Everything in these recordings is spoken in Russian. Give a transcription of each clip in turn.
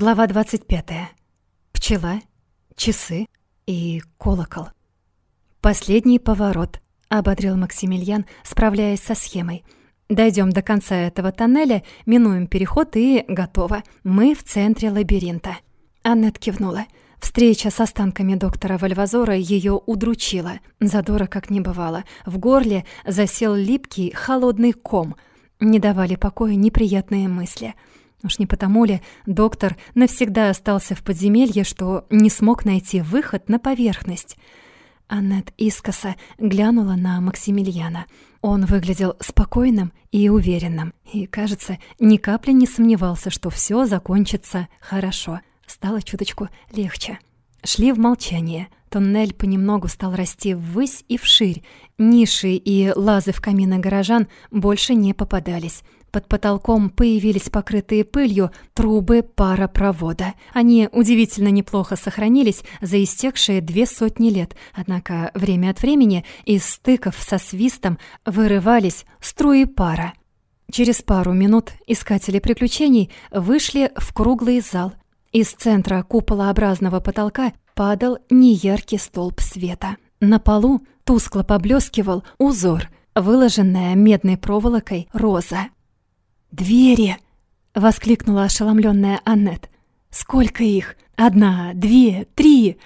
Глава 25. Пчела, часы и колокол. Последний поворот, ободрил Максимилиан, справляясь со схемой. Дойдем до конца этого тоннеля, минуем переход и готово. Мы в центре лабиринта. Аннет кивнула. Встреча с останками доктора Вальвазора ее удручила. Задора как не бывало. В горле засел липкий, холодный ком. Не давали покоя неприятные мысли — Уж не потому ли доктор навсегда остался в подземелье, что не смог найти выход на поверхность? Аннет искоса глянула на Максимилиана. Он выглядел спокойным и уверенным, и, кажется, ни капли не сомневался, что все закончится хорошо. Стало чуточку легче. Шли в молчание. Туннель понемногу стал расти ввысь и вширь. Ниши и лазы в камины горожан больше не попадались. Под потолком появились покрытые пылью трубы паропровода. Они удивительно неплохо сохранились за истекшие две сотни лет, однако время от времени из стыков со свистом вырывались струи пара. Через пару минут искатели приключений вышли в круглый зал. Из центра куполообразного потолка падал неяркий столб света. На полу тускло поблескивал узор, выложенная медной проволокой роза. «Двери!» — воскликнула ошеломленная Аннет. «Сколько их? Одна, две, три!»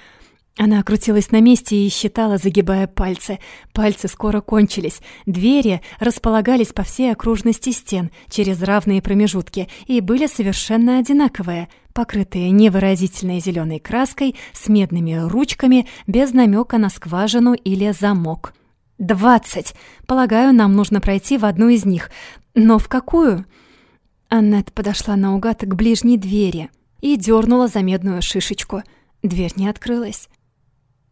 Она крутилась на месте и считала, загибая пальцы. Пальцы скоро кончились. Двери располагались по всей окружности стен через равные промежутки и были совершенно одинаковые, покрытые невыразительной зеленой краской, с медными ручками, без намека на скважину или замок. «Двадцать! Полагаю, нам нужно пройти в одну из них. Но в какую?» Аннет подошла наугад к ближней двери и дернула за медную шишечку. Дверь не открылась.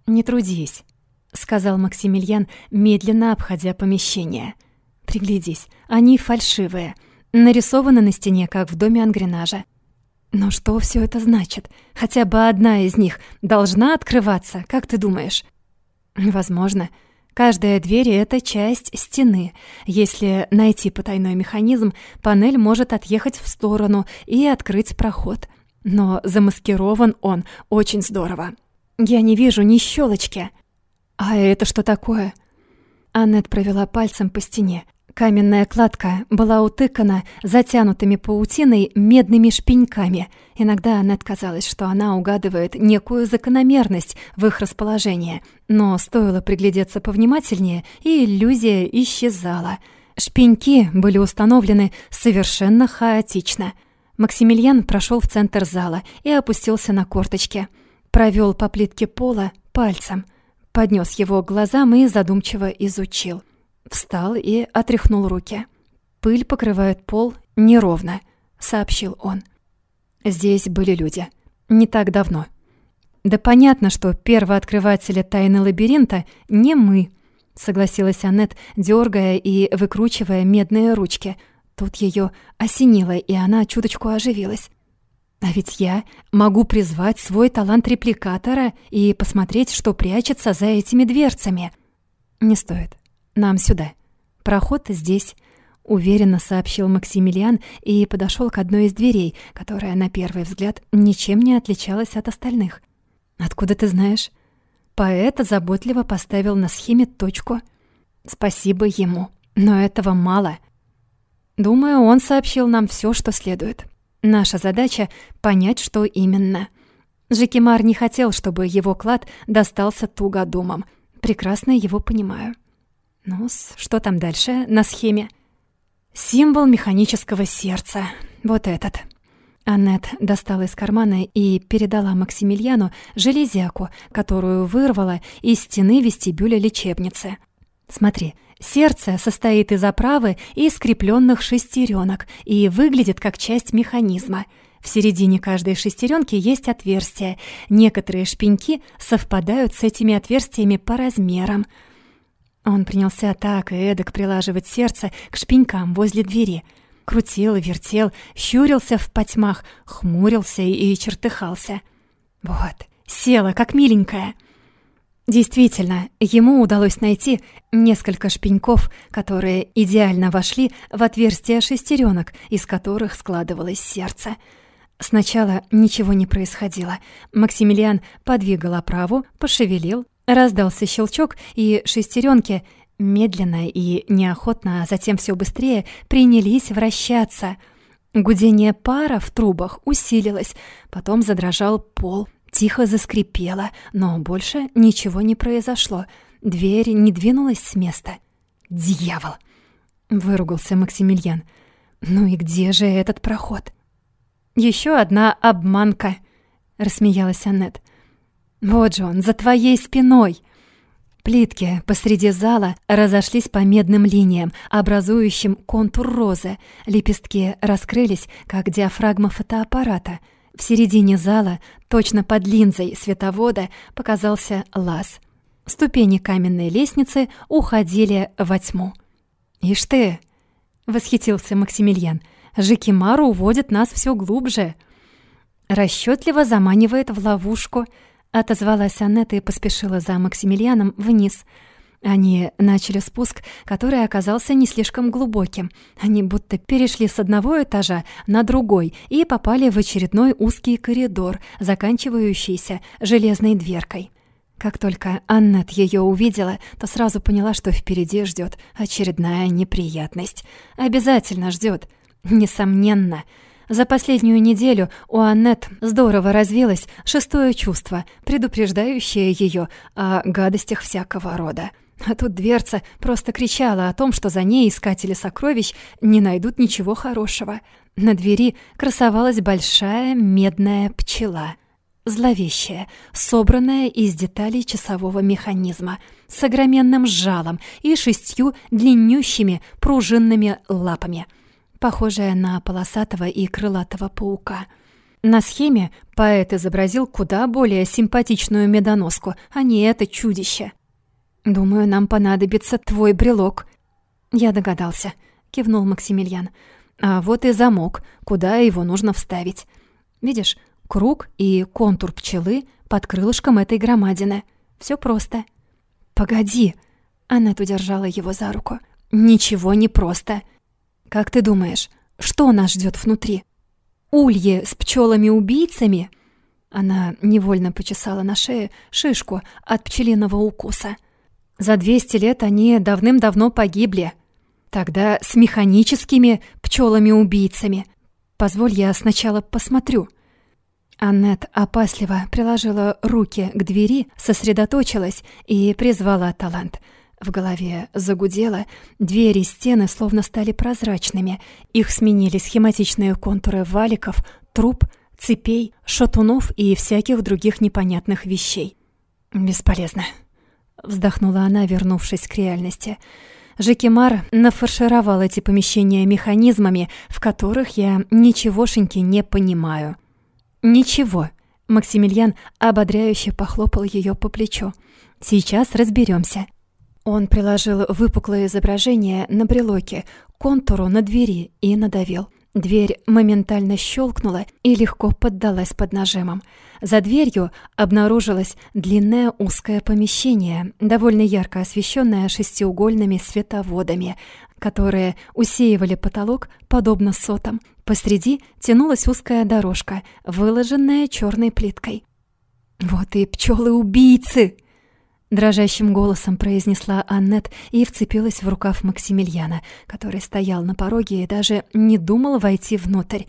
«Не трудись», — сказал Максимилиан, медленно обходя помещение. «Приглядись, они фальшивые, нарисованы на стене, как в доме Ангренажа. Но что все это значит? Хотя бы одна из них должна открываться, как ты думаешь?» «Возможно», Каждая дверь — это часть стены. Если найти потайной механизм, панель может отъехать в сторону и открыть проход. Но замаскирован он очень здорово. Я не вижу ни щелочки. А это что такое? Аннет провела пальцем по стене. Каменная кладка была утыкана затянутыми паутиной медными шпеньками. Иногда Аннет казалось, что она угадывает некую закономерность в их расположении, но стоило приглядеться повнимательнее, и иллюзия исчезала. Шпеньки были установлены совершенно хаотично. Максимилиан прошел в центр зала и опустился на корточки. Провел по плитке пола пальцем, поднес его к глазам и задумчиво изучил — Встал и отряхнул руки. «Пыль покрывает пол неровно», — сообщил он. «Здесь были люди. Не так давно». «Да понятно, что первооткрыватели тайны лабиринта не мы», — согласилась Аннет, дергая и выкручивая медные ручки. Тут ее осенило, и она чуточку оживилась. «А ведь я могу призвать свой талант репликатора и посмотреть, что прячется за этими дверцами». «Не стоит. «Нам сюда. Проход здесь», — уверенно сообщил Максимилиан и подошел к одной из дверей, которая, на первый взгляд, ничем не отличалась от остальных. «Откуда ты знаешь?» Поэт заботливо поставил на схеме точку. «Спасибо ему. Но этого мало. Думаю, он сообщил нам все, что следует. Наша задача — понять, что именно». Жекимар не хотел, чтобы его клад достался тугодумам. Прекрасно его понимаю ну что там дальше на схеме? Символ механического сердца. Вот этот. Аннет достала из кармана и передала Максимилиану железяку, которую вырвала из стены вестибюля лечебницы. Смотри, сердце состоит из оправы и скрепленных шестеренок и выглядит как часть механизма. В середине каждой шестеренки есть отверстие. Некоторые шпеньки совпадают с этими отверстиями по размерам — он принялся так и эдак прилаживать сердце к шпенькам возле двери. Крутил и вертел, щурился в потьмах, хмурился и чертыхался. Вот, села, как миленькая. Действительно, ему удалось найти несколько шпеньков, которые идеально вошли в отверстия шестеренок, из которых складывалось сердце. Сначала ничего не происходило. Максимилиан подвигал оправу, пошевелил, раздался щелчок, и шестеренки медленно и неохотно, а затем все быстрее принялись вращаться. Гудение пара в трубах усилилось, потом задрожал пол, тихо заскрипело, но больше ничего не произошло. Дверь не двинулась с места. «Дьявол!» — выругался Максимилиан. «Ну и где же этот проход?» Еще одна обманка», — рассмеялась Аннет. «Вот же он, за твоей спиной!» Плитки посреди зала разошлись по медным линиям, образующим контур розы. Лепестки раскрылись, как диафрагма фотоаппарата. В середине зала, точно под линзой световода, показался лаз. Ступени каменной лестницы уходили во тьму. «Ишь ты!» — восхитился Максимилиан — Жикимару уводит нас все глубже. Расчетливо заманивает в ловушку. Отозвалась Аннета и поспешила за Максимилианом вниз. Они начали спуск, который оказался не слишком глубоким. Они будто перешли с одного этажа на другой и попали в очередной узкий коридор, заканчивающийся железной дверкой. Как только Аннет ее увидела, то сразу поняла, что впереди ждет очередная неприятность. Обязательно ждет. Несомненно. За последнюю неделю у Аннет здорово развилось шестое чувство, предупреждающее ее о гадостях всякого рода. А тут дверца просто кричала о том, что за ней искатели сокровищ не найдут ничего хорошего. На двери красовалась большая медная пчела. Зловещая, собранная из деталей часового механизма, с огроменным жалом и шестью длиннющими пружинными лапами — похожая на полосатого и крылатого паука. На схеме поэт изобразил куда более симпатичную медоноску, а не это чудище. «Думаю, нам понадобится твой брелок». «Я догадался», — кивнул Максимилиан. «А вот и замок, куда его нужно вставить. Видишь, круг и контур пчелы под крылышком этой громадины. Все просто». «Погоди!» — Аннет удержала его за руку. «Ничего не просто. Как ты думаешь, что нас ждет внутри? Улье с пчелами-убийцами? Она невольно почесала на шее шишку от пчелиного укуса. За 200 лет они давным-давно погибли. Тогда с механическими пчелами-убийцами. Позволь, я сначала посмотрю. Аннет опасливо приложила руки к двери, сосредоточилась и призвала талант — в голове загудело, двери и стены словно стали прозрачными. Их сменили схематичные контуры валиков, труб, цепей, шатунов и всяких других непонятных вещей. «Бесполезно», — вздохнула она, вернувшись к реальности. Жекимар нафаршировал эти помещения механизмами, в которых я ничегошеньки не понимаю. «Ничего», — Максимилиан ободряюще похлопал ее по плечу. «Сейчас разберемся. Он приложил выпуклое изображение на брелоке, контуру на двери и надавил. Дверь моментально щелкнула и легко поддалась под нажимом. За дверью обнаружилось длинное узкое помещение, довольно ярко освещенное шестиугольными световодами, которые усеивали потолок подобно сотам. Посреди тянулась узкая дорожка, выложенная черной плиткой. «Вот и пчелы-убийцы!» Дрожащим голосом произнесла Аннет и вцепилась в рукав Максимилиана, который стоял на пороге и даже не думал войти внутрь.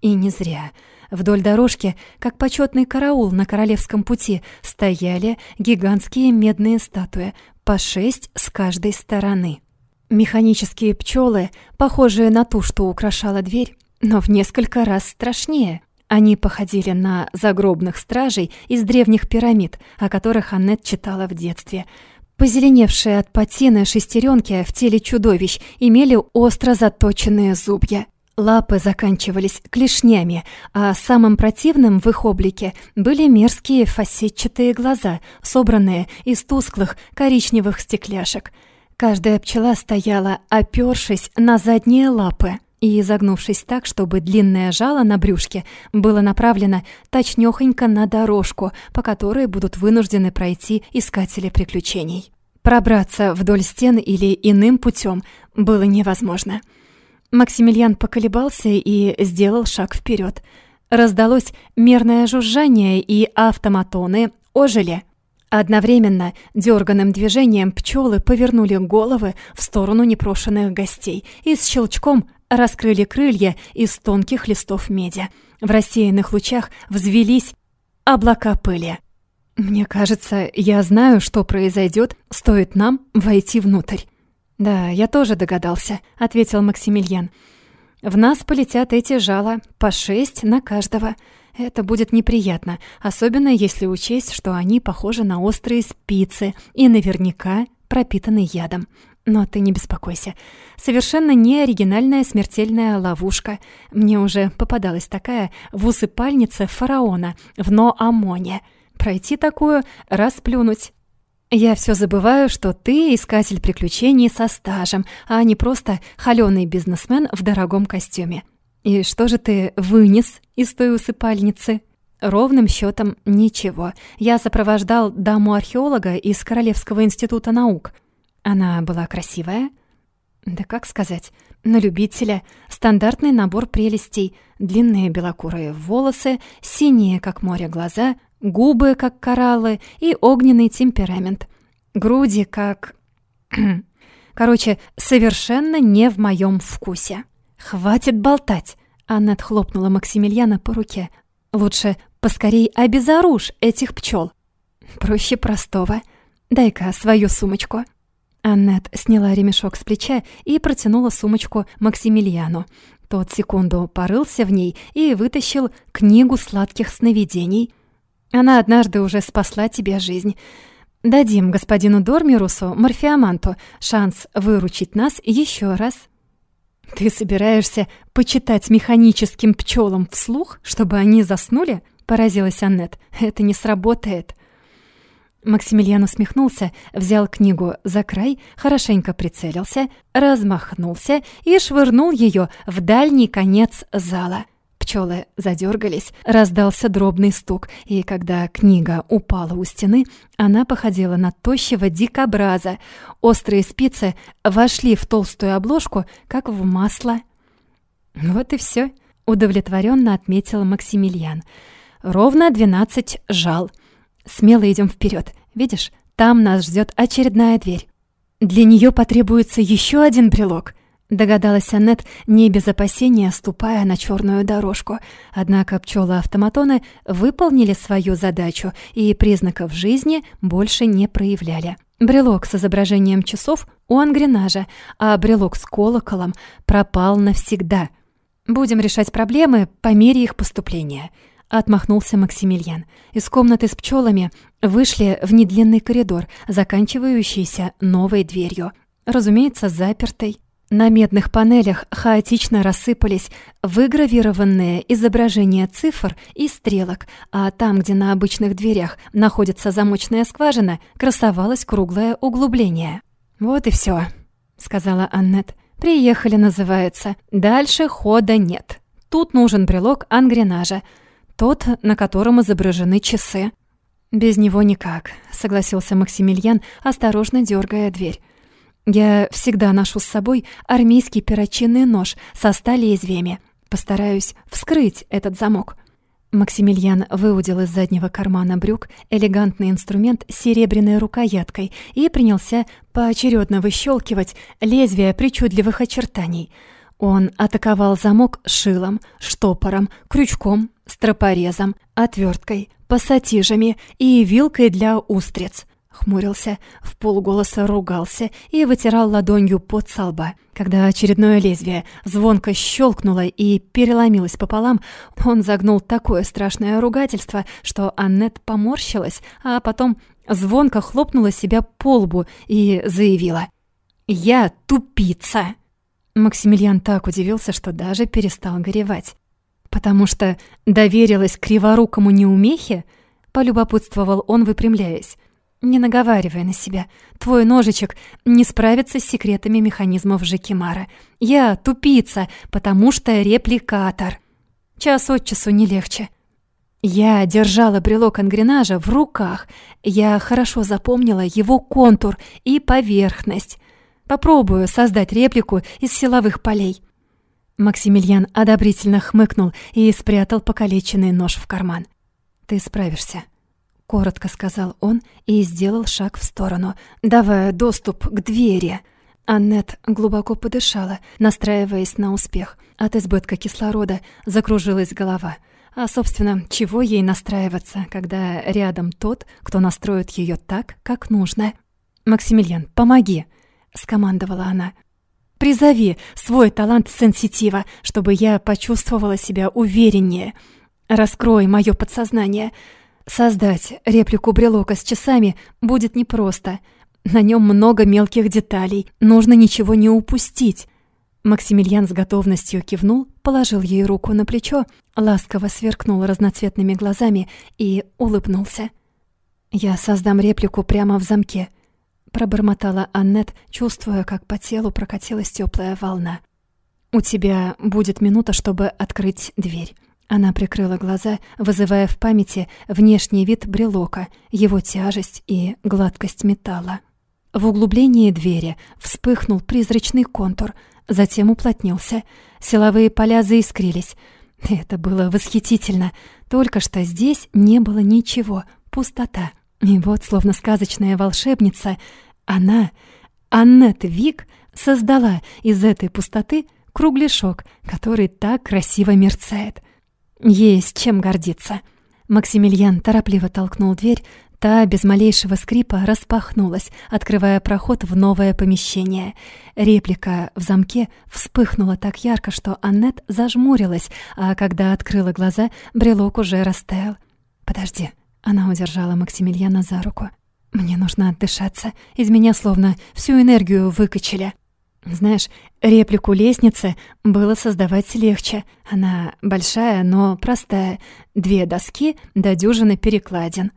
И не зря. Вдоль дорожки, как почетный караул на королевском пути, стояли гигантские медные статуи, по шесть с каждой стороны. Механические пчелы, похожие на ту, что украшала дверь, но в несколько раз страшнее — они походили на загробных стражей из древних пирамид, о которых Аннет читала в детстве. Позеленевшие от патины шестеренки в теле чудовищ имели остро заточенные зубья. Лапы заканчивались клешнями, а самым противным в их облике были мерзкие фасетчатые глаза, собранные из тусклых коричневых стекляшек. Каждая пчела стояла, опёршись на задние лапы и изогнувшись так, чтобы длинное жало на брюшке было направлено точнёхонько на дорожку, по которой будут вынуждены пройти искатели приключений. Пробраться вдоль стен или иным путем было невозможно. Максимилиан поколебался и сделал шаг вперед. раздалось мерное жужжание, и автоматоны ожили. Одновременно дерганым движением пчелы повернули головы в сторону непрошенных гостей и с щелчком раскрыли крылья из тонких листов меди. В рассеянных лучах взвелись облака пыли. «Мне кажется, я знаю, что произойдет, стоит нам войти внутрь». «Да, я тоже догадался», — ответил Максимилиан. «В нас полетят эти жала, по шесть на каждого. Это будет неприятно, особенно если учесть, что они похожи на острые спицы и наверняка пропитаны ядом. Но ты не беспокойся. Совершенно не оригинальная смертельная ловушка. Мне уже попадалась такая в усыпальнице фараона в Ноамоне. Пройти такую — расплюнуть. Я все забываю, что ты искатель приключений со стажем, а не просто холёный бизнесмен в дорогом костюме. И что же ты вынес из той усыпальницы? Ровным счетом ничего. Я сопровождал даму-археолога из Королевского института наук. Она была красивая? Да как сказать, на любителя. Стандартный набор прелестей. Длинные белокурые волосы, синие, как море, глаза, губы, как кораллы, и огненный темперамент. Груди, как... Короче, совершенно не в моем вкусе. «Хватит болтать!» Аннет хлопнула Максимилиана по руке. «Лучше поскорей обезоружь этих пчел. Проще простого. Дай-ка свою сумочку». Аннет сняла ремешок с плеча и протянула сумочку Максимилиану. Тот секунду порылся в ней и вытащил книгу сладких сновидений. «Она однажды уже спасла тебе жизнь. Дадим господину Дормирусу, Морфеоманту, шанс выручить нас еще раз». «Ты собираешься почитать механическим пчелам вслух, чтобы они заснули?» — поразилась Аннет. «Это не сработает». Максимилиан усмехнулся, взял книгу за край, хорошенько прицелился, размахнулся и швырнул ее в дальний конец зала. Пчелы задергались, раздался дробный стук, и когда книга упала у стены, она походила на тощего дикобраза. Острые спицы вошли в толстую обложку, как в масло. «Вот и все», — удовлетворенно отметил Максимилиан. «Ровно двенадцать жал. Смело идем вперед. Видишь, там нас ждет очередная дверь. Для нее потребуется еще один брелок». Догадалась Аннет, не без опасения ступая на черную дорожку. Однако пчелы-автоматоны выполнили свою задачу и признаков жизни больше не проявляли. Брелок с изображением часов у ангренажа, а брелок с колоколом пропал навсегда. «Будем решать проблемы по мере их поступления», — отмахнулся Максимилиан. Из комнаты с пчелами вышли в недлинный коридор, заканчивающийся новой дверью. Разумеется, запертой. На медных панелях хаотично рассыпались выгравированные изображения цифр и стрелок, а там, где на обычных дверях находится замочная скважина, красовалось круглое углубление. «Вот и все, сказала Аннет. «Приехали, называется. Дальше хода нет. Тут нужен брелок ангренажа, тот, на котором изображены часы». «Без него никак», — согласился Максимилиан, осторожно дергая дверь. Я всегда ношу с собой армейский перочинный нож со ста лезвиями. Постараюсь вскрыть этот замок». Максимилиан выудил из заднего кармана брюк элегантный инструмент с серебряной рукояткой и принялся поочередно выщелкивать лезвия причудливых очертаний. Он атаковал замок шилом, штопором, крючком, стропорезом, отверткой, пассатижами и вилкой для устриц хмурился, в полголоса ругался и вытирал ладонью под со лба. Когда очередное лезвие звонко щелкнуло и переломилось пополам, он загнул такое страшное ругательство, что Аннет поморщилась, а потом звонко хлопнула себя по лбу и заявила «Я тупица!». Максимилиан так удивился, что даже перестал горевать. «Потому что доверилась криворукому неумехе?» — полюбопытствовал он, выпрямляясь. Не наговаривай на себя. Твой ножичек не справится с секретами механизмов Жекимара. Я тупица, потому что репликатор. Час от часу не легче. Я держала брелок ангренажа в руках. Я хорошо запомнила его контур и поверхность. Попробую создать реплику из силовых полей. Максимилиан одобрительно хмыкнул и спрятал покалеченный нож в карман. «Ты справишься», — коротко сказал он и сделал шаг в сторону, давая доступ к двери. Аннет глубоко подышала, настраиваясь на успех. От избытка кислорода закружилась голова. А, собственно, чего ей настраиваться, когда рядом тот, кто настроит ее так, как нужно? «Максимилиан, помоги!» — скомандовала она. «Призови свой талант сенситива, чтобы я почувствовала себя увереннее. Раскрой мое подсознание. Создать реплику брелока с часами будет непросто. На нем много мелких деталей, нужно ничего не упустить». Максимилиан с готовностью кивнул, положил ей руку на плечо, ласково сверкнул разноцветными глазами и улыбнулся. «Я создам реплику прямо в замке», пробормотала Аннет, чувствуя, как по телу прокатилась теплая волна. «У тебя будет минута, чтобы открыть дверь». Она прикрыла глаза, вызывая в памяти внешний вид брелока, его тяжесть и гладкость металла. В углублении двери вспыхнул призрачный контур, затем уплотнился. Силовые поля заискрились. Это было восхитительно. Только что здесь не было ничего, пустота. И вот, словно сказочная волшебница, она, Аннет Вик, создала из этой пустоты кругляшок, который так красиво мерцает. Есть чем гордиться. Максимилиан торопливо толкнул дверь, та без малейшего скрипа распахнулась, открывая проход в новое помещение. Реплика в замке вспыхнула так ярко, что Аннет зажмурилась, а когда открыла глаза, брелок уже растаял. «Подожди», она удержала Максимилиана за руку. «Мне нужно отдышаться. Из меня словно всю энергию выкачали». Знаешь, реплику лестницы было создавать легче. Она большая, но простая. Две доски до дюжины перекладин.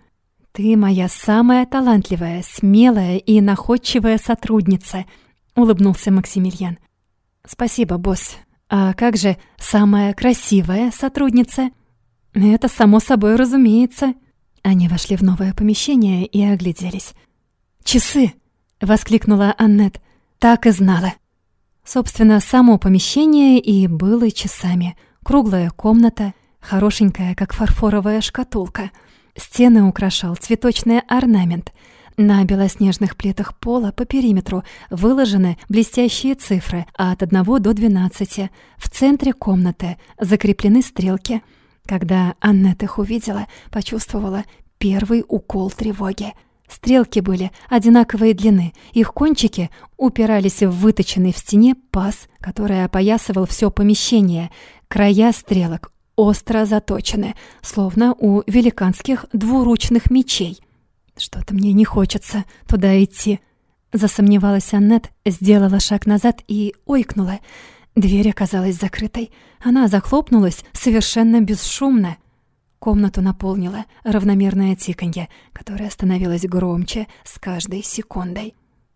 Ты моя самая талантливая, смелая и находчивая сотрудница, улыбнулся Максимилиан. Спасибо, босс. А как же самая красивая сотрудница? Это само собой разумеется. Они вошли в новое помещение и огляделись. «Часы!» — воскликнула Аннет. «Так и знала». Собственно, само помещение и было часами. Круглая комната, хорошенькая, как фарфоровая шкатулка. Стены украшал цветочный орнамент. На белоснежных плитах пола по периметру выложены блестящие цифры от 1 до 12. В центре комнаты закреплены стрелки — когда Аннет их увидела, почувствовала первый укол тревоги. Стрелки были одинаковой длины, их кончики упирались в выточенный в стене паз, который опоясывал все помещение. Края стрелок остро заточены, словно у великанских двуручных мечей. «Что-то мне не хочется туда идти», — засомневалась Аннет, сделала шаг назад и ойкнула — Дверь оказалась закрытой. Она захлопнулась совершенно бесшумно. Комнату наполнило равномерное тиканье, которое становилось громче с каждой секундой.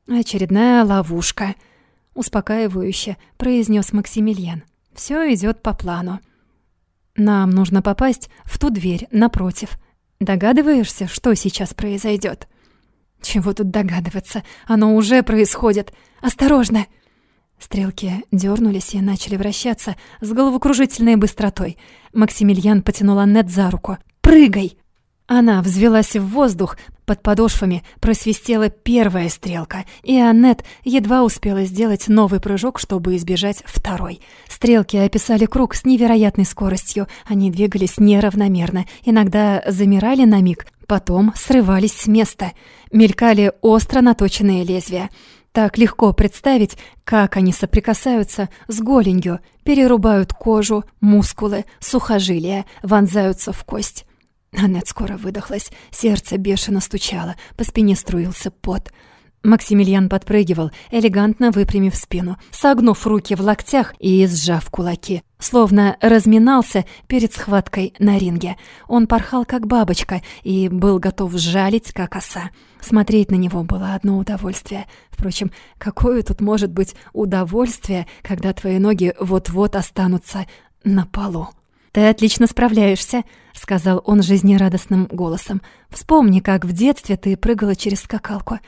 «Очередная ловушка», — успокаивающе произнес Максимилиан. «Все идет по плану. Нам нужно попасть в ту дверь напротив. Догадываешься, что сейчас произойдет? «Чего тут догадываться? Оно уже происходит! Осторожно!» Стрелки дернулись и начали вращаться с головокружительной быстротой. Максимилиан потянул Аннет за руку. «Прыгай!» Она взвелась в воздух, под подошвами просвистела первая стрелка, и Аннет едва успела сделать новый прыжок, чтобы избежать второй. Стрелки описали круг с невероятной скоростью, они двигались неравномерно, иногда замирали на миг, потом срывались с места. Мелькали остро наточенные лезвия. Так легко представить, как они соприкасаются с голенью, перерубают кожу, мускулы, сухожилия, вонзаются в кость. Аннет скоро выдохлась, сердце бешено стучало, по спине струился пот — Максимилиан подпрыгивал, элегантно выпрямив спину, согнув руки в локтях и сжав кулаки, словно разминался перед схваткой на ринге. Он порхал, как бабочка, и был готов сжалить, как оса. Смотреть на него было одно удовольствие. Впрочем, какое тут может быть удовольствие, когда твои ноги вот-вот останутся на полу? «Ты отлично справляешься», — сказал он жизнерадостным голосом. «Вспомни, как в детстве ты прыгала через скакалку».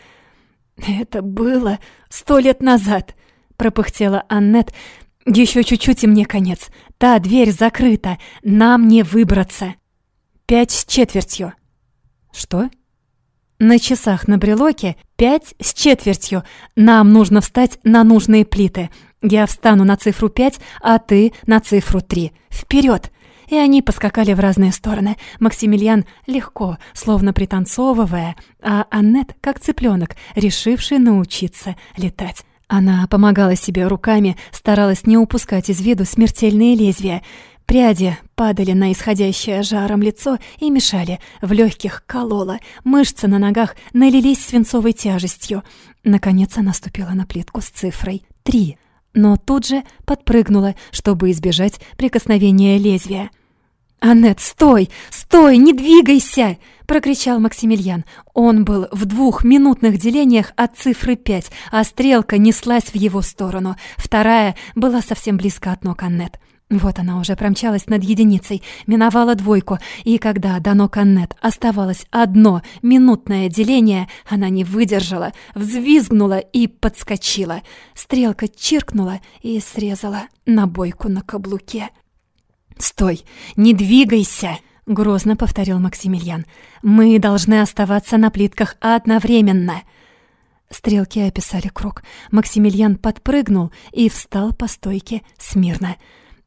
«Это было сто лет назад», — пропыхтела Аннет, Еще чуть-чуть и мне конец. Та дверь закрыта. Нам не выбраться. Пять с четвертью. Что? На часах на брелоке пять с четвертью. Нам нужно встать на нужные плиты. Я встану на цифру пять, а ты на цифру три. Вперед! И они поскакали в разные стороны. Максимилиан легко, словно пританцовывая, а Аннет как цыпленок, решивший научиться летать. Она помогала себе руками, старалась не упускать из виду смертельные лезвия. Пряди падали на исходящее жаром лицо и мешали, в легких кололо, мышцы на ногах налились свинцовой тяжестью. Наконец она ступила на плитку с цифрой «три», но тут же подпрыгнула, чтобы избежать прикосновения лезвия. «Аннет, стой! Стой! Не двигайся!» — прокричал Максимилиан. Он был в двух минутных делениях от цифры пять, а стрелка неслась в его сторону. Вторая была совсем близко от ног Аннет. Вот она уже промчалась над единицей, миновала двойку, и когда до ног Аннет оставалось одно минутное деление, она не выдержала, взвизгнула и подскочила. Стрелка чиркнула и срезала набойку на каблуке. «Стой! Не двигайся!» — грозно повторил Максимилиан. «Мы должны оставаться на плитках одновременно!» Стрелки описали круг. Максимилиан подпрыгнул и встал по стойке смирно.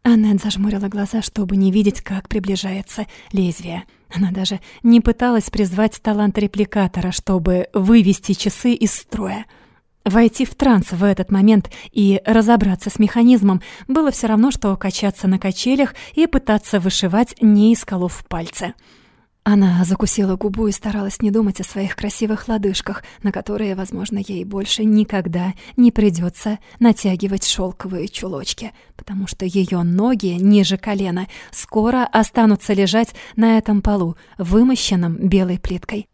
Аннет зажмурила глаза, чтобы не видеть, как приближается лезвие. Она даже не пыталась призвать талант репликатора, чтобы вывести часы из строя. Войти в транс в этот момент и разобраться с механизмом было все равно, что качаться на качелях и пытаться вышивать, не исколов пальцы. Она закусила губу и старалась не думать о своих красивых лодыжках, на которые, возможно, ей больше никогда не придется натягивать шелковые чулочки, потому что ее ноги ниже колена скоро останутся лежать на этом полу, вымощенном белой плиткой.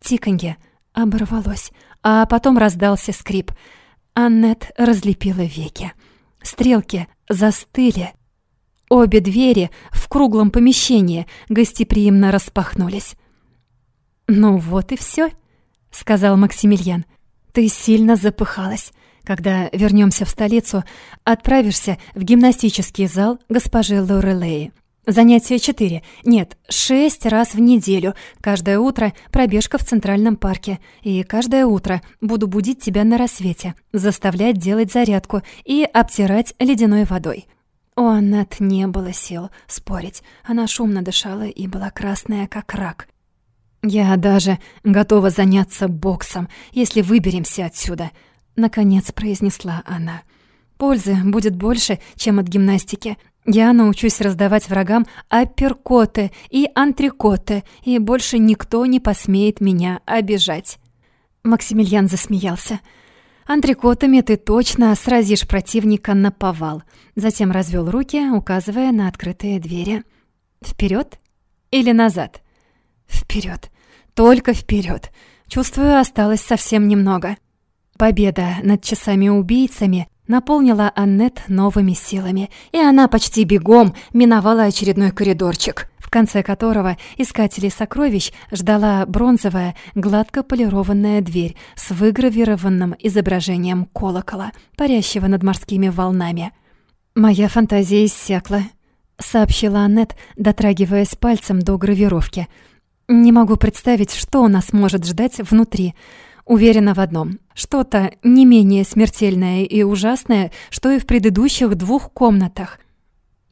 Тиканье оборвалось, а потом раздался скрип. Аннет разлепила веки. Стрелки застыли. Обе двери в круглом помещении гостеприимно распахнулись. «Ну вот и все, сказал Максимилиан. «Ты сильно запыхалась. Когда вернемся в столицу, отправишься в гимнастический зал госпожи Лорелеи. Занятие четыре, нет, шесть раз в неделю. Каждое утро пробежка в Центральном парке. И каждое утро буду будить тебя на рассвете, заставлять делать зарядку и обтирать ледяной водой. У Аннет не было сил спорить. Она шумно дышала и была красная, как рак. «Я даже готова заняться боксом, если выберемся отсюда», — наконец произнесла она. «Пользы будет больше, чем от гимнастики. Я научусь раздавать врагам апперкоты и антрикоты, и больше никто не посмеет меня обижать». Максимилиан засмеялся. «Антрикотами ты точно сразишь противника на повал». Затем развел руки, указывая на открытые двери. Вперед или назад?» Вперед, Только вперед. Чувствую, осталось совсем немного». Победа над часами-убийцами наполнила Аннет новыми силами, и она почти бегом миновала очередной коридорчик, в конце которого искателей сокровищ ждала бронзовая, гладко полированная дверь с выгравированным изображением колокола, парящего над морскими волнами. «Моя фантазия иссякла», — сообщила Аннет, дотрагиваясь пальцем до гравировки. «Не могу представить, что нас может ждать внутри». Уверена в одном. Что-то не менее смертельное и ужасное, что и в предыдущих двух комнатах.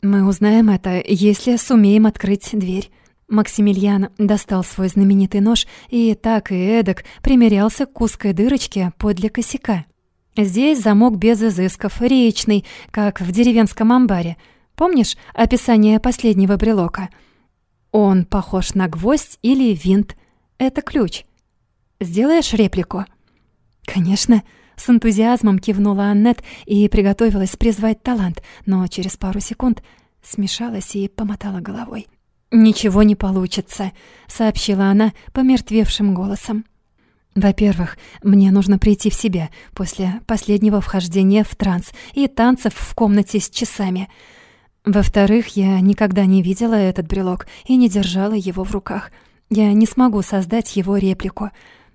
Мы узнаем это, если сумеем открыть дверь. Максимилиан достал свой знаменитый нож и так и эдак примерялся к узкой дырочке подле косяка. Здесь замок без изысков, речный, как в деревенском амбаре. Помнишь описание последнего брелока? Он похож на гвоздь или винт. Это ключ — Сделаешь реплику?» «Конечно», — с энтузиазмом кивнула Аннет и приготовилась призвать талант, но через пару секунд смешалась и помотала головой. «Ничего не получится», — сообщила она помертвевшим голосом. «Во-первых, мне нужно прийти в себя после последнего вхождения в транс и танцев в комнате с часами. Во-вторых, я никогда не видела этот брелок и не держала его в руках. Я не смогу создать его реплику».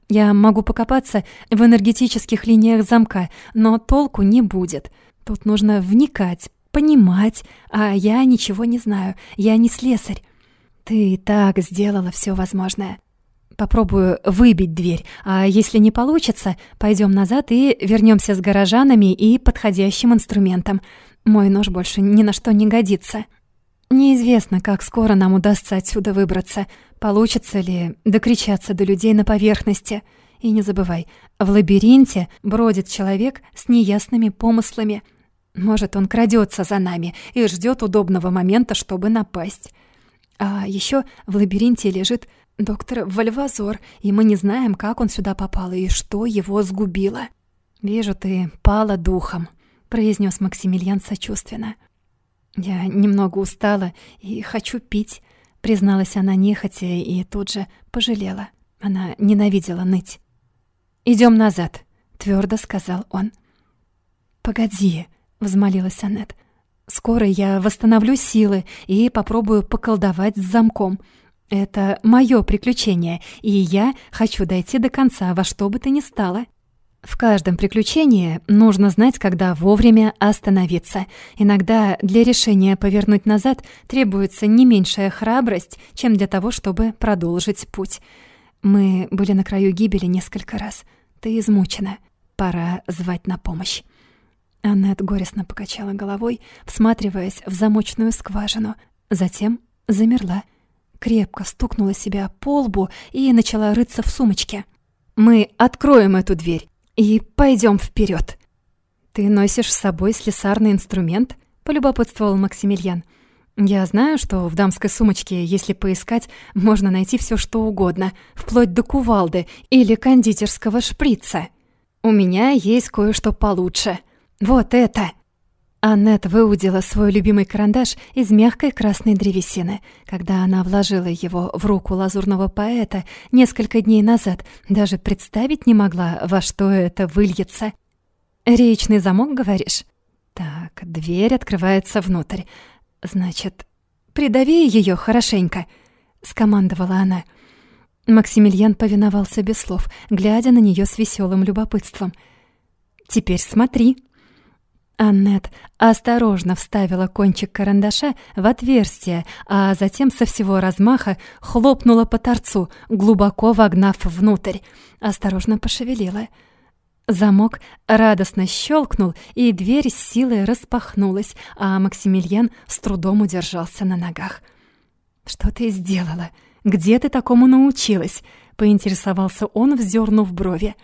Я могу покопаться в энергетических линиях замка, но толку не будет. Тут нужно вникать, понимать, а я ничего не знаю, я не слесарь. Ты и так сделала все возможное. Попробую выбить дверь, а если не получится, пойдем назад и вернемся с горожанами и подходящим инструментом. Мой нож больше ни на что не годится. Неизвестно, как скоро нам удастся отсюда выбраться, получится ли докричаться до людей на поверхности. И не забывай, в лабиринте бродит человек с неясными помыслами. Может, он крадется за нами и ждет удобного момента, чтобы напасть. А еще в лабиринте лежит доктор Вальвазор, и мы не знаем, как он сюда попал и что его сгубило. «Вижу, ты пала духом», — произнес Максимилиан сочувственно. «Я немного устала и хочу пить», — призналась она нехотя и тут же пожалела. Она ненавидела ныть. Идем назад», — твердо сказал он. «Погоди», — взмолилась Аннет. «Скоро я восстановлю силы и попробую поколдовать с замком. Это мое приключение, и я хочу дойти до конца во что бы то ни стало». В каждом приключении нужно знать, когда вовремя остановиться. Иногда для решения повернуть назад требуется не меньшая храбрость, чем для того, чтобы продолжить путь. Мы были на краю гибели несколько раз. Ты измучена. Пора звать на помощь. Аннет горестно покачала головой, всматриваясь в замочную скважину. Затем замерла. Крепко стукнула себя по лбу и начала рыться в сумочке. «Мы откроем эту дверь и пойдем вперед. «Ты носишь с собой слесарный инструмент?» — полюбопытствовал Максимилиан. «Я знаю, что в дамской сумочке, если поискать, можно найти все что угодно, вплоть до кувалды или кондитерского шприца. У меня есть кое-что получше. Вот это!» Аннет выудила свой любимый карандаш из мягкой красной древесины. Когда она вложила его в руку лазурного поэта несколько дней назад, даже представить не могла, во что это выльется. «Речный замок, говоришь?» «Так, дверь открывается внутрь. Значит, придави ее хорошенько», — скомандовала она. Максимилиан повиновался без слов, глядя на нее с веселым любопытством. «Теперь смотри», Аннет осторожно вставила кончик карандаша в отверстие, а затем со всего размаха хлопнула по торцу, глубоко вогнав внутрь. Осторожно пошевелила. Замок радостно щелкнул, и дверь с силой распахнулась, а Максимилиан с трудом удержался на ногах. «Что ты сделала? Где ты такому научилась?» — поинтересовался он, вздернув брови.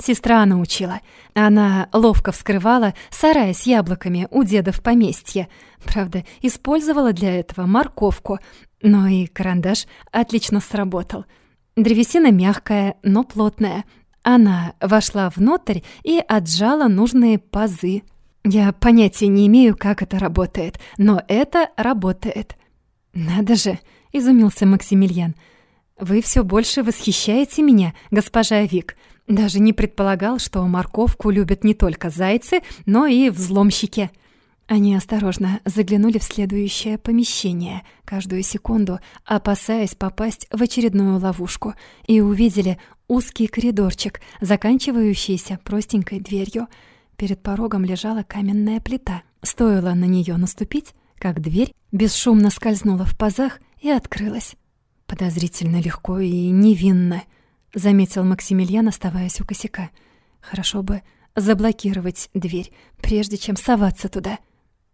Сестра научила. Она ловко вскрывала сарай с яблоками у деда в поместье. Правда, использовала для этого морковку, но и карандаш отлично сработал. Древесина мягкая, но плотная. Она вошла внутрь и отжала нужные пазы. Я понятия не имею, как это работает, но это работает. «Надо же!» — изумился Максимилиан. «Вы все больше восхищаете меня, госпожа Вик. Даже не предполагал, что морковку любят не только зайцы, но и взломщики. Они осторожно заглянули в следующее помещение, каждую секунду опасаясь попасть в очередную ловушку, и увидели узкий коридорчик, заканчивающийся простенькой дверью. Перед порогом лежала каменная плита. Стоило на нее наступить, как дверь бесшумно скользнула в пазах и открылась. Подозрительно легко и невинно —— заметил Максимилиан, оставаясь у косяка. «Хорошо бы заблокировать дверь, прежде чем соваться туда.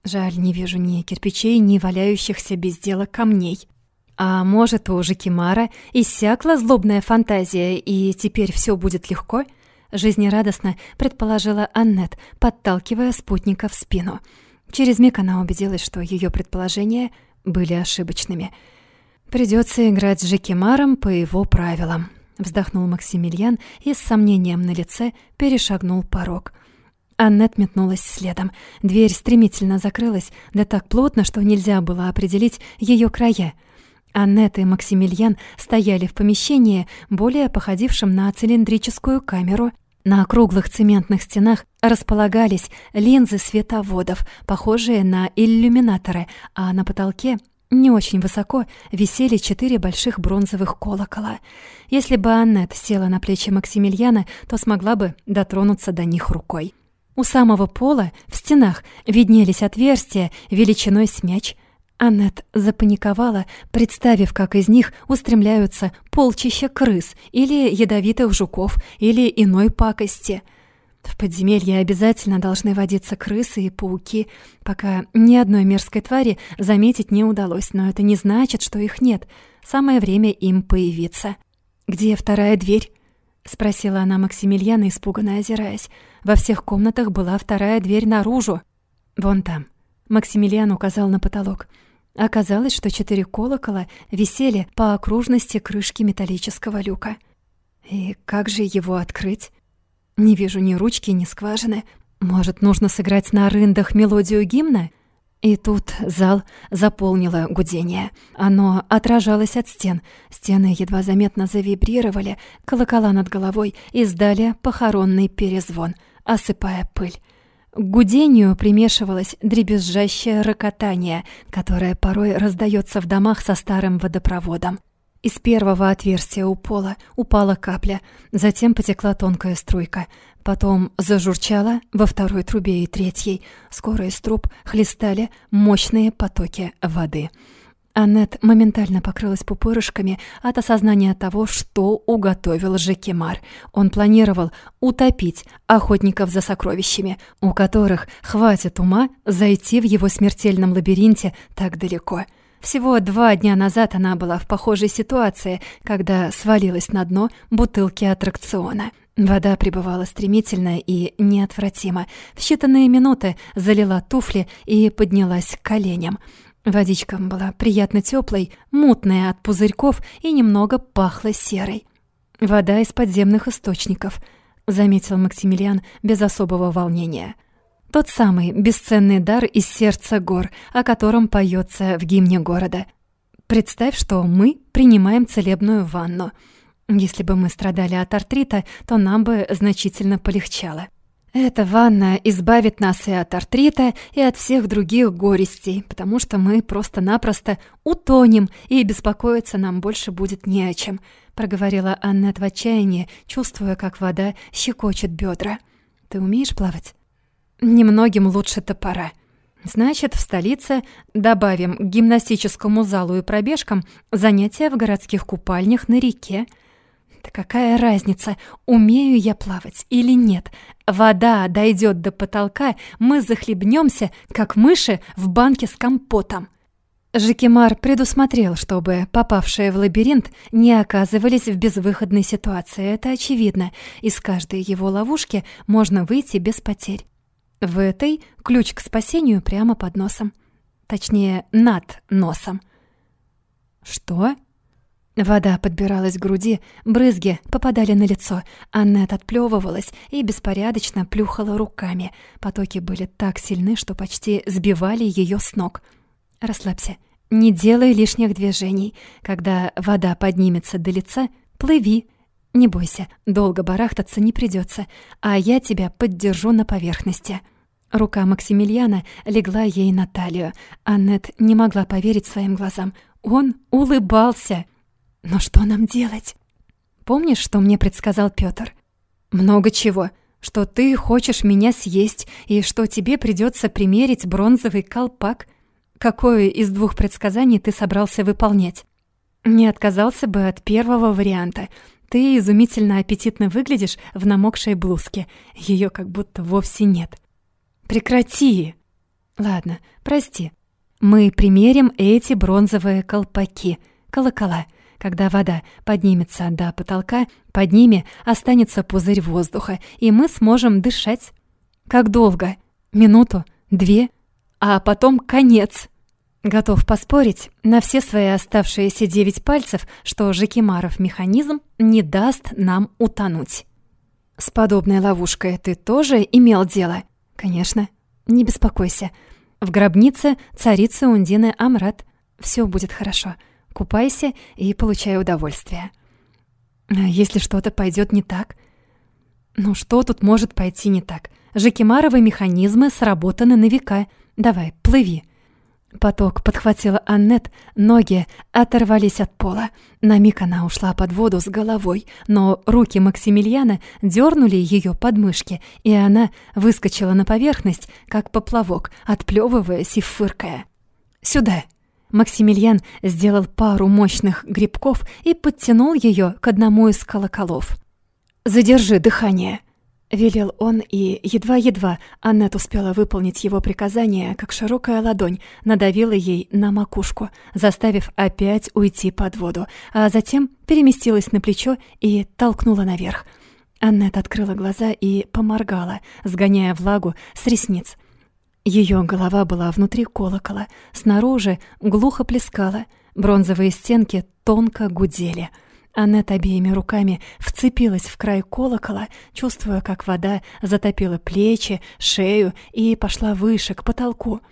Жаль, не вижу ни кирпичей, ни валяющихся без дела камней. А может, у Жикимара иссякла злобная фантазия, и теперь все будет легко?» Жизнерадостно предположила Аннет, подталкивая спутника в спину. Через миг она убедилась, что ее предположения были ошибочными. Придется играть с Жикимаром по его правилам. Вздохнул Максимилиан и с сомнением на лице перешагнул порог. Аннет метнулась следом. Дверь стремительно закрылась, да так плотно, что нельзя было определить ее края. Аннет и Максимилиан стояли в помещении, более походившем на цилиндрическую камеру. На круглых цементных стенах располагались линзы световодов, похожие на иллюминаторы, а на потолке не очень высоко висели четыре больших бронзовых колокола. Если бы Аннет села на плечи Максимилиана, то смогла бы дотронуться до них рукой. У самого пола в стенах виднелись отверстия величиной с мяч. Аннет запаниковала, представив, как из них устремляются полчища крыс или ядовитых жуков или иной пакости. В подземелье обязательно должны водиться крысы и пауки, пока ни одной мерзкой твари заметить не удалось, но это не значит, что их нет. Самое время им появиться. «Где вторая дверь?» — спросила она Максимилиана, испуганно озираясь. Во всех комнатах была вторая дверь наружу. «Вон там». Максимилиан указал на потолок. Оказалось, что четыре колокола висели по окружности крышки металлического люка. И как же его открыть? Не вижу ни ручки, ни скважины. Может, нужно сыграть на рындах мелодию гимна? И тут зал заполнило гудение. Оно отражалось от стен. Стены едва заметно завибрировали, колокола над головой издали похоронный перезвон, осыпая пыль. К гудению примешивалось дребезжащее рокотание, которое порой раздается в домах со старым водопроводом. Из первого отверстия у пола упала капля, затем потекла тонкая струйка. Потом зажурчала во второй трубе и третьей. Скоро из труб хлестали мощные потоки воды. Аннет моментально покрылась пупырышками от осознания того, что уготовил Жекимар. Он планировал утопить охотников за сокровищами, у которых хватит ума зайти в его смертельном лабиринте так далеко. Всего два дня назад она была в похожей ситуации, когда свалилась на дно бутылки аттракциона. Вода прибывала стремительно и неотвратимо. В считанные минуты залила туфли и поднялась к коленям. Водичка была приятно теплой, мутная от пузырьков и немного пахла серой. «Вода из подземных источников», — заметил Максимилиан без особого волнения. «Тот самый бесценный дар из сердца гор, о котором поется в гимне города. Представь, что мы принимаем целебную ванну». Если бы мы страдали от артрита, то нам бы значительно полегчало. Эта ванна избавит нас и от артрита, и от всех других горестей, потому что мы просто-напросто утонем, и беспокоиться нам больше будет не о чем», — проговорила Аннет в отчаянии, чувствуя, как вода щекочет бедра. «Ты умеешь плавать?» «Немногим лучше топора». Значит, в столице добавим к гимнастическому залу и пробежкам занятия в городских купальнях на реке — да какая разница, умею я плавать или нет? Вода дойдет до потолка, мы захлебнемся, как мыши в банке с компотом. Жикимар предусмотрел, чтобы попавшие в лабиринт не оказывались в безвыходной ситуации. Это очевидно. Из каждой его ловушки можно выйти без потерь. В этой ключ к спасению прямо под носом. Точнее, над носом. «Что?» Вода подбиралась к груди, брызги попадали на лицо. Аннет отплёвывалась и беспорядочно плюхала руками. Потоки были так сильны, что почти сбивали её с ног. «Расслабься. Не делай лишних движений. Когда вода поднимется до лица, плыви. Не бойся, долго барахтаться не придётся, а я тебя поддержу на поверхности». Рука Максимилиана легла ей на талию. Аннет не могла поверить своим глазам. Он улыбался. Но что нам делать? Помнишь, что мне предсказал Пётр? Много чего. Что ты хочешь меня съесть и что тебе придется примерить бронзовый колпак. Какое из двух предсказаний ты собрался выполнять? Не отказался бы от первого варианта. Ты изумительно аппетитно выглядишь в намокшей блузке. Её как будто вовсе нет. Прекрати. Ладно, прости. Мы примерим эти бронзовые колпаки, колокола. Когда вода поднимется до потолка, под ними останется пузырь воздуха, и мы сможем дышать. Как долго? Минуту? Две? А потом конец. Готов поспорить на все свои оставшиеся девять пальцев, что Жекимаров механизм не даст нам утонуть. С подобной ловушкой ты тоже имел дело? Конечно. Не беспокойся. В гробнице царицы Ундины Амрат. Все будет хорошо. Купайся и получай удовольствие. Если что-то пойдет не так? Ну что тут может пойти не так? Жекимаровы механизмы сработаны на века. Давай, плыви. Поток подхватила Аннет, ноги оторвались от пола. На миг она ушла под воду с головой, но руки Максимилиана дернули ее подмышки, и она выскочила на поверхность, как поплавок, отплевываясь и фыркая. «Сюда!» Максимилиан сделал пару мощных грибков и подтянул ее к одному из колоколов. «Задержи дыхание!» — велел он, и едва-едва Аннет успела выполнить его приказание, как широкая ладонь надавила ей на макушку, заставив опять уйти под воду, а затем переместилась на плечо и толкнула наверх. Аннет открыла глаза и поморгала, сгоняя влагу с ресниц. Ее голова была внутри колокола, снаружи глухо плескала, бронзовые стенки тонко гудели — Аннет обеими руками вцепилась в край колокола, чувствуя, как вода затопила плечи, шею и пошла выше, к потолку.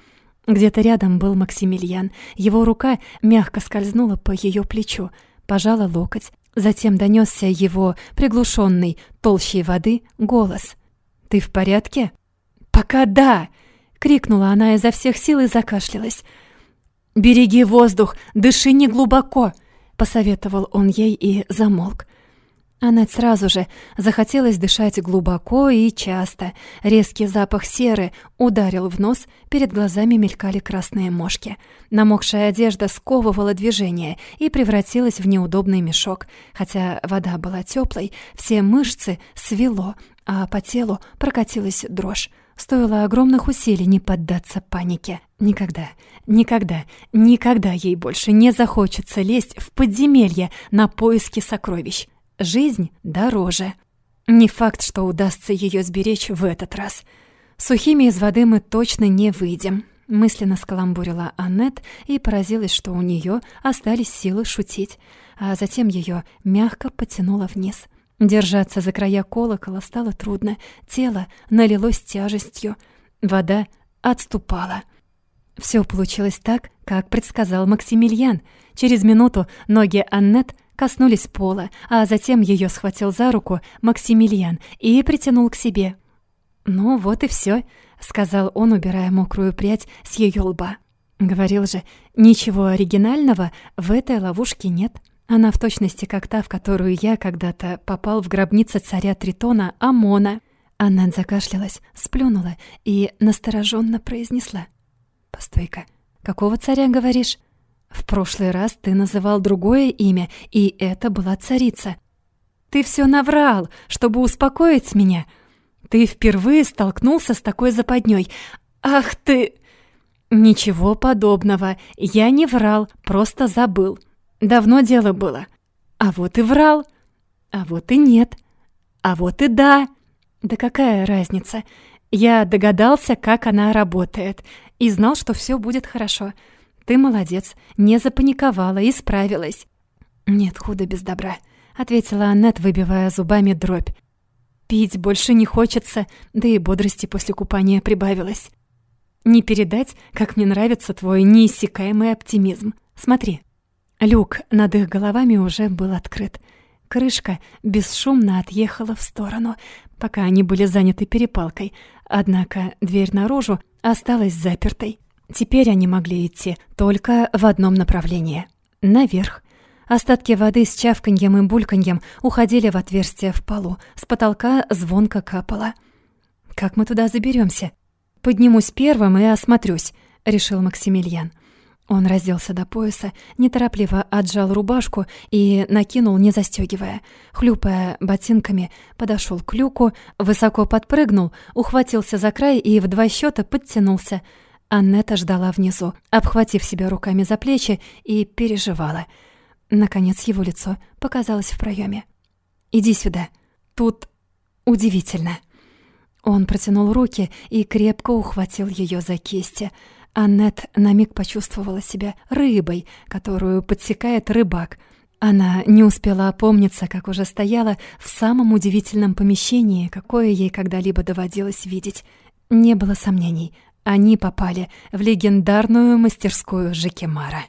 Где-то рядом был Максимилиан. Его рука мягко скользнула по ее плечу, пожала локоть. Затем донесся его приглушенный толщей воды голос. «Ты в порядке?» «Пока да!» — крикнула она изо всех сил и закашлялась. «Береги воздух, дыши не глубоко!» — посоветовал он ей и замолк. Аннет сразу же захотелось дышать глубоко и часто. Резкий запах серы ударил в нос, перед глазами мелькали красные мошки. Намокшая одежда сковывала движение и превратилась в неудобный мешок. Хотя вода была теплой, все мышцы свело, а по телу прокатилась дрожь. Стоило огромных усилий не поддаться панике. Никогда, никогда, никогда ей больше не захочется лезть в подземелье на поиски сокровищ. Жизнь дороже. Не факт, что удастся ее сберечь в этот раз. Сухими из воды мы точно не выйдем. Мысленно скаламбурила Аннет и поразилась, что у нее остались силы шутить, а затем ее мягко потянуло вниз. Держаться за края колокола стало трудно, тело налилось тяжестью, вода отступала. Все получилось так, как предсказал Максимилиан. Через минуту ноги Аннет коснулись пола, а затем ее схватил за руку Максимилиан и притянул к себе. «Ну вот и все, сказал он, убирая мокрую прядь с ее лба. Говорил же, ничего оригинального в этой ловушке нет. Она в точности как та, в которую я когда-то попал в гробнице царя Тритона Амона. Аннет закашлялась, сплюнула и настороженно произнесла. «Постой-ка, какого царя говоришь?» «В прошлый раз ты называл другое имя, и это была царица». «Ты все наврал, чтобы успокоить меня. Ты впервые столкнулся с такой западней. Ах ты...» «Ничего подобного. Я не врал, просто забыл. Давно дело было. А вот и врал. А вот и нет. А вот и да. Да какая разница? Я догадался, как она работает, и знал, что все будет хорошо. Ты молодец, не запаниковала и справилась. Нет худа без добра, ответила Аннет, выбивая зубами дробь. Пить больше не хочется, да и бодрости после купания прибавилось. Не передать, как мне нравится твой неиссякаемый оптимизм. Смотри. Люк над их головами уже был открыт. Крышка бесшумно отъехала в сторону, пока они были заняты перепалкой, однако дверь наружу осталась запертой. Теперь они могли идти только в одном направлении — наверх. Остатки воды с чавканьем и бульканьем уходили в отверстие в полу, с потолка звонко капало. «Как мы туда заберемся? «Поднимусь первым и осмотрюсь», — решил Максимилиан. Он разделся до пояса, неторопливо отжал рубашку и накинул, не застегивая. Хлюпая ботинками, подошел к люку, высоко подпрыгнул, ухватился за край и в два счета подтянулся. Аннета ждала внизу, обхватив себя руками за плечи и переживала. Наконец его лицо показалось в проеме. «Иди сюда. Тут удивительно». Он протянул руки и крепко ухватил ее за кисти — Аннет на миг почувствовала себя рыбой, которую подсекает рыбак. Она не успела опомниться, как уже стояла в самом удивительном помещении, какое ей когда-либо доводилось видеть. Не было сомнений, они попали в легендарную мастерскую Жекемара.